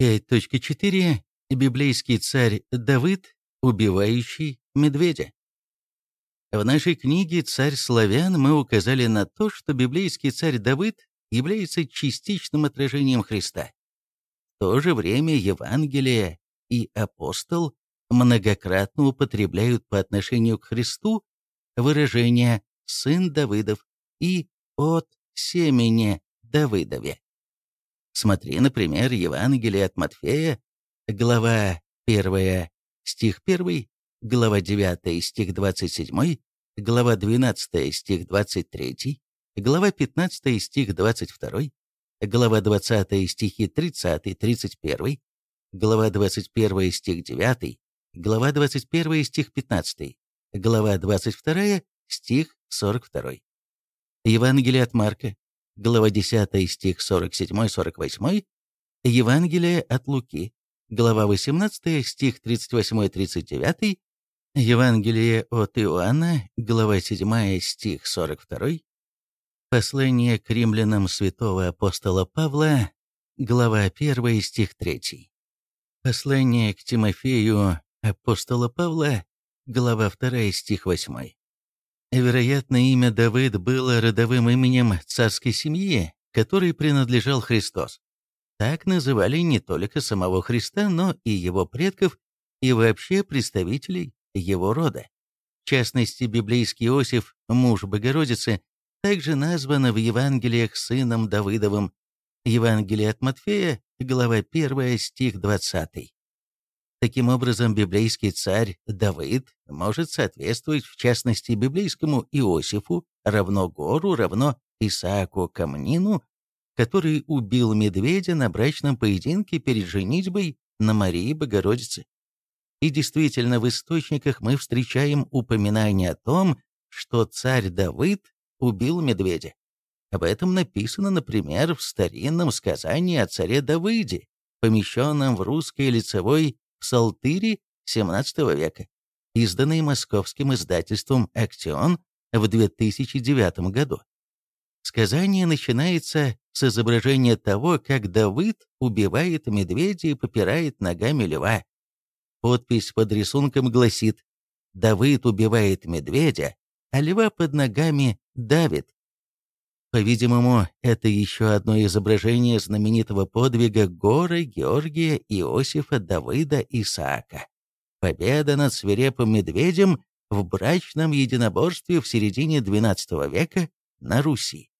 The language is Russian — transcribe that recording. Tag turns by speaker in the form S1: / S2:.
S1: 5.4. Библейский царь Давыд, убивающий медведя. В нашей книге «Царь славян» мы указали на то, что библейский царь Давыд является частичным отражением Христа. В то же время Евангелие и апостол многократно употребляют по отношению к Христу выражения «сын Давыдов» и «от семени Давыдове». Смотри, например, Евангелие от Матфея, глава 1, стих 1, глава 9, стих 27, глава 12, стих 23, глава 15, стих 22, глава 20, стихи 30, 31, глава 21, стих 9, глава 21, стих 15, глава 22, стих 42. Евангелие от Марка, глава 10, стих 47-48, Евангелие от Луки, глава 18, стих 38-39, Евангелие от Иоанна, глава 7, стих 42, Послание к римлянам святого апостола Павла, глава 1, стих 3. Послание к Тимофею апостола Павла, глава 2, стих 8. Вероятно, имя Давыд было родовым именем царской семьи, которой принадлежал Христос. Так называли не только самого Христа, но и его предков, и вообще представителей его рода. В частности, библейский Иосиф, муж Богородицы, также назван в Евангелиях сыном Давыдовым. Евангелие от Матфея, глава 1, стих 20. Таким образом, библейский царь Давид может соответствовать в частности библейскому Иосифу, равно Гору, равно Исааку Камнину, который убил медведя на брачном поединке перед женитьбой на Марии Богородице. И действительно, в источниках мы встречаем упоминание о том, что царь Давид убил медведя. Об этом написано, например, в старинном сказании о царе Давыде, помещенном в русской лицевой Псалтыри XVII века, изданный московским издательством «Актион» в 2009 году. Сказание начинается с изображения того, как Давыд убивает медведя и попирает ногами льва. Подпись под рисунком гласит «Давыд убивает медведя, а льва под ногами давит». По-видимому, это еще одно изображение знаменитого подвига Горы, Георгия, Иосифа, Давыда, Исаака. Победа над свирепым медведем в брачном единоборстве в середине XII века на Руси.